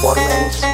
performance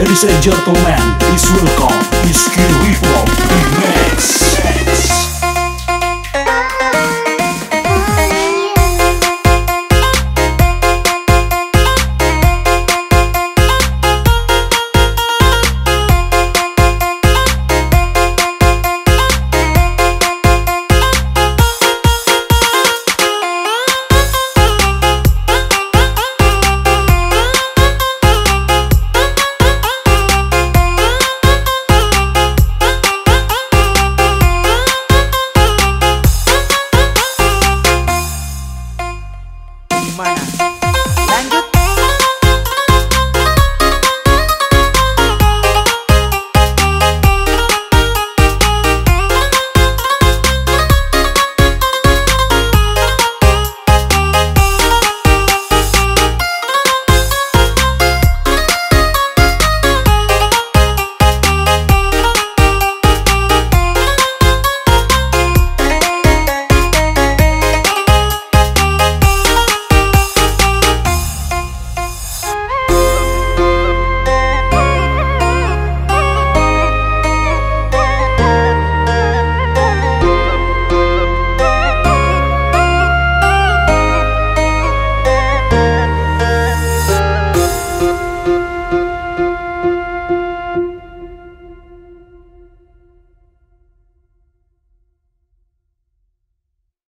Ladies and gentlemen, please welcome Iski Hip Hop